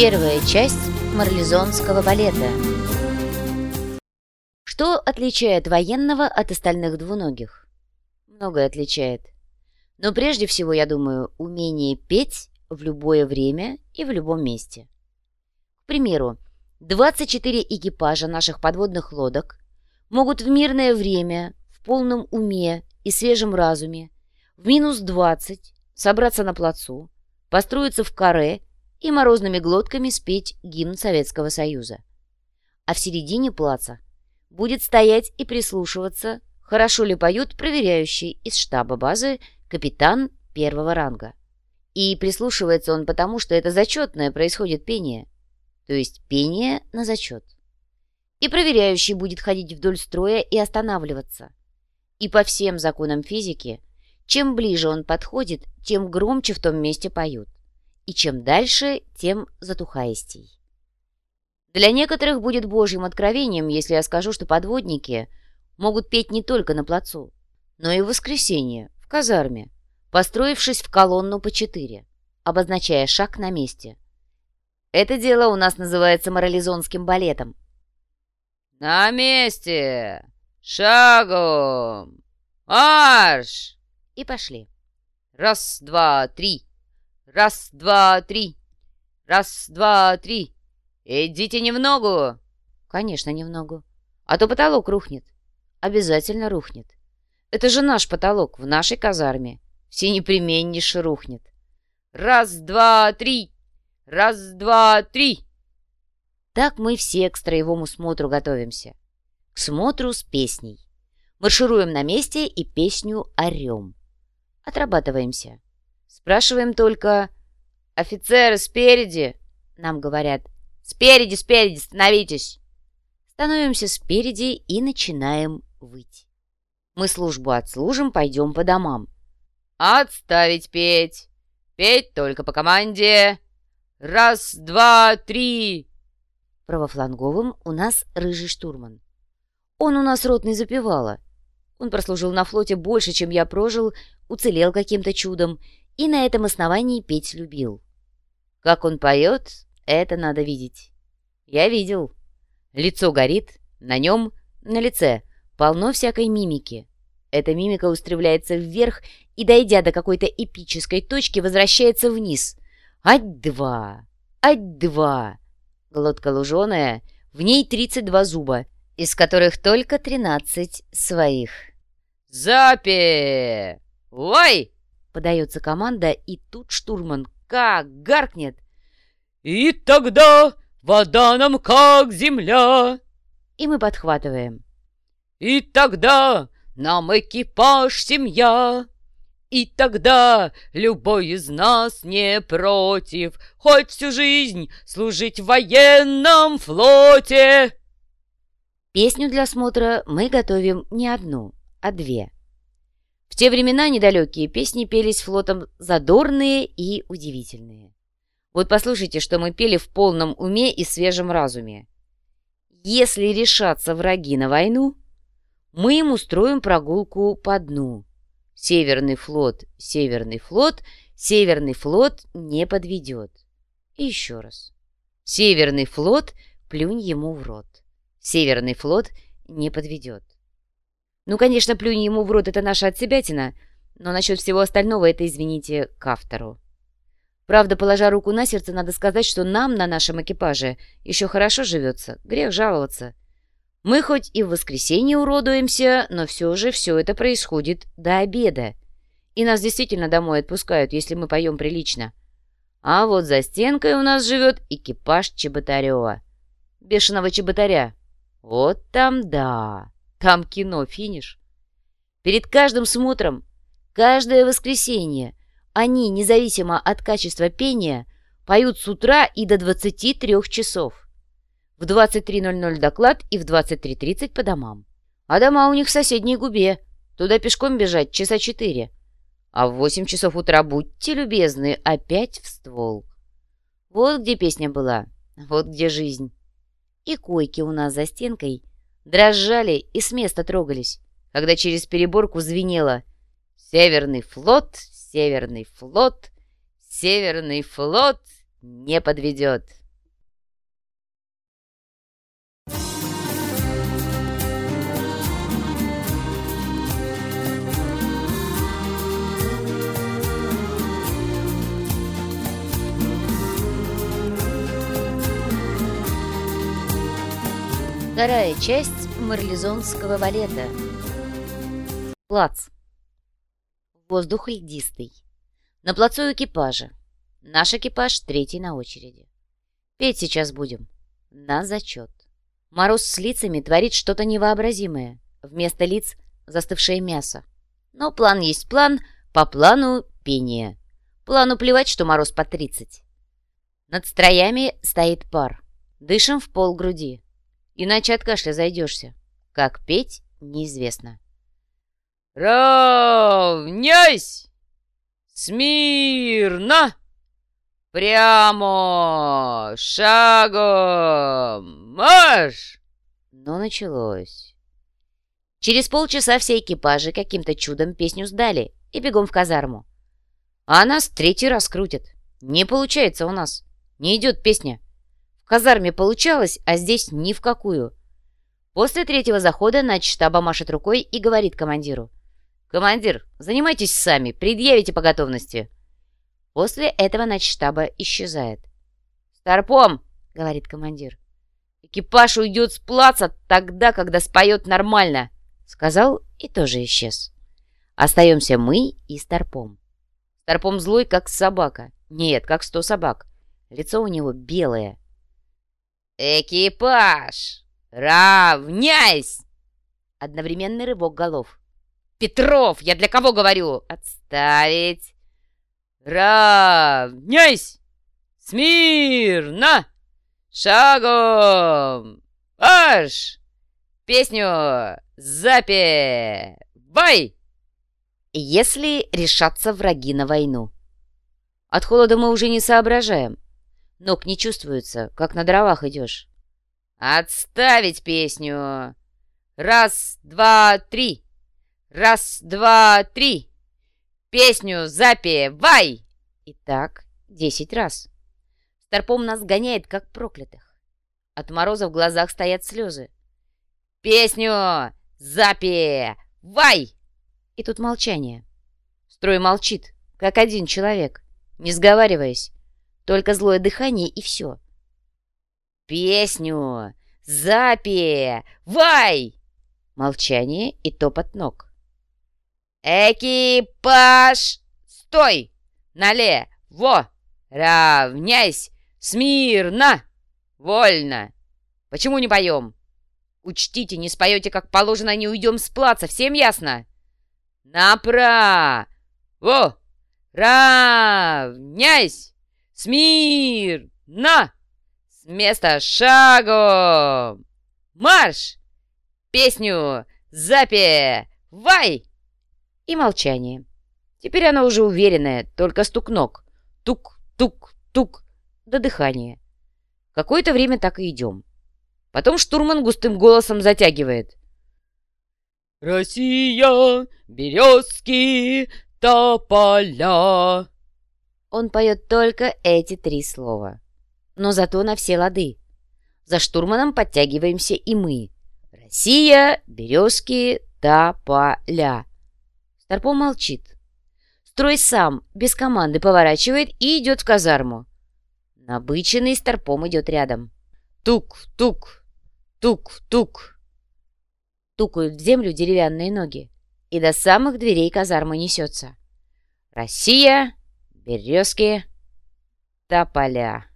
Первая часть марлезонского балета. Что отличает военного от остальных двуногих? Многое отличает. Но прежде всего, я думаю, умение петь в любое время и в любом месте. К примеру, 24 экипажа наших подводных лодок могут в мирное время, в полном уме и свежем разуме, в минус 20 собраться на плацу, построиться в каре и морозными глотками спеть гимн Советского Союза. А в середине плаца будет стоять и прислушиваться, хорошо ли поют проверяющий из штаба базы капитан первого ранга. И прислушивается он потому, что это зачетное происходит пение, то есть пение на зачет. И проверяющий будет ходить вдоль строя и останавливаться. И по всем законам физики, чем ближе он подходит, тем громче в том месте поют и чем дальше, тем затухаистей. Для некоторых будет божьим откровением, если я скажу, что подводники могут петь не только на плацу, но и в воскресенье, в казарме, построившись в колонну по четыре, обозначая шаг на месте. Это дело у нас называется морализонским балетом. «На месте! Шагом! Марш!» И пошли. «Раз, два, три!» Раз, два, три. Раз, два, три. Идите не в ногу. Конечно, не в ногу. А то потолок рухнет. Обязательно рухнет. Это же наш потолок в нашей казарме. Все непременнейше рухнет. Раз, два, три. Раз, два, три. Так мы все к строевому смотру готовимся. К смотру с песней. Маршируем на месте и песню орем. Отрабатываемся. Спрашиваем только «Офицеры, спереди!» Нам говорят «Спереди, спереди, становитесь!» Становимся спереди и начинаем выть. Мы службу отслужим, пойдем по домам. «Отставить петь! Петь только по команде! Раз, два, три!» Правофланговым у нас рыжий штурман. Он у нас ротный запевала. Он прослужил на флоте больше, чем я прожил, уцелел каким-то чудом и на этом основании петь любил. Как он поет, это надо видеть. Я видел. Лицо горит, на нем, на лице, полно всякой мимики. Эта мимика устремляется вверх и, дойдя до какой-то эпической точки, возвращается вниз. Ать-два! Ать-два! Глотка луженая, в ней 32 зуба, из которых только 13 своих. «Запи! Ой!» Подается команда, и тут штурман как гаркнет. «И тогда вода нам как земля!» И мы подхватываем. «И тогда нам экипаж семья!» И тогда любой из нас не против Хоть всю жизнь служить в военном флоте. Песню для смотра мы готовим не одну, а две. В те времена недалекие песни пелись флотом задорные и удивительные. Вот послушайте, что мы пели в полном уме и свежем разуме. Если решатся враги на войну, мы им устроим прогулку по дну. Северный флот, Северный флот, Северный флот не подведет. И еще раз. Северный флот, плюнь ему в рот. Северный флот не подведет. Ну, конечно, плюнь ему в рот — это наша отсебятина, но насчет всего остального это, извините, к автору. Правда, положа руку на сердце, надо сказать, что нам на нашем экипаже еще хорошо живется, грех жаловаться. Мы хоть и в воскресенье уродуемся, но все же все это происходит до обеда. И нас действительно домой отпускают, если мы поем прилично. А вот за стенкой у нас живет экипаж Чеботарева. Бешеного Чеботаря. Вот там да. Там кино, финиш. Перед каждым смотром, каждое воскресенье, они, независимо от качества пения, поют с утра и до 23 часов. В 23.00 доклад и в 23.30 по домам. А дома у них в соседней губе. Туда пешком бежать часа четыре. А в 8 часов утра будьте любезны, опять в ствол. Вот где песня была, вот где жизнь. И койки у нас за стенкой дрожали и с места трогались, когда через переборку звенело «Северный флот, Северный флот, Северный флот не подведет». Вторая часть марлезонского балета. Плац. Воздух льдистый. На плацу экипажа. Наш экипаж третий на очереди. Петь сейчас будем. На зачет. Мороз с лицами творит что-то невообразимое. Вместо лиц застывшее мясо. Но план есть план, по плану пение. Плану плевать, что мороз по тридцать. Над строями стоит пар. Дышим в пол груди. Иначе от кашля зайдешься. Как петь, неизвестно. «Равняйсь! Смирно! Прямо! Шагом! Марш!» Но началось. Через полчаса все экипажи каким-то чудом песню сдали и бегом в казарму. А нас третий раз крутят. Не получается у нас. Не идет песня. В казарме получалось, а здесь ни в какую. После третьего захода начштаба машет рукой и говорит командиру. «Командир, занимайтесь сами, предъявите по готовности». После этого начштаба исчезает. «Старпом!» — говорит командир. «Экипаж уйдет с плаца тогда, когда споет нормально!» Сказал и тоже исчез. Остаемся мы и Старпом. Старпом злой, как собака. Нет, как сто собак. Лицо у него белое. «Экипаж! Равняйсь!» Одновременный рывок голов. «Петров, я для кого говорю?» «Отставить!» «Равняйсь! Смирно! Шагом! Аж! Песню запевай!» Если решатся враги на войну. От холода мы уже не соображаем. Ног не чувствуется, как на дровах идешь. «Отставить песню! Раз, два, три! Раз, два, три! Песню запевай!» И так десять раз. Старпом нас гоняет, как проклятых. От мороза в глазах стоят слезы. «Песню запевай!» И тут молчание. Строй молчит, как один человек, не сговариваясь. Только злое дыхание и все. «Песню! Запевай!» Молчание и топот ног. «Экипаж! Стой! Налево! Равняйсь! Смирно! Вольно! Почему не поем? Учтите, не споете, как положено, не уйдем с плаца, всем ясно? Направо! Равняйсь! Смирно! С места шагом! Марш! Песню запевай! И молчание. Теперь оно уже уверенное, только стук ног. Тук-тук-тук до дыхания. Какое-то время так и идем. Потом штурман густым голосом затягивает. «Россия, березки, тополя!» Он поет только эти три слова. Но зато на все лады. За штурманом подтягиваемся и мы. Россия, березки, тополя. Старпом молчит. Строй сам, без команды, поворачивает и идет в казарму. Набыченный Старпом идет рядом. Тук-тук, тук-тук. Тукают в землю деревянные ноги. И до самых дверей казармы несется. Россия, березки, тополя.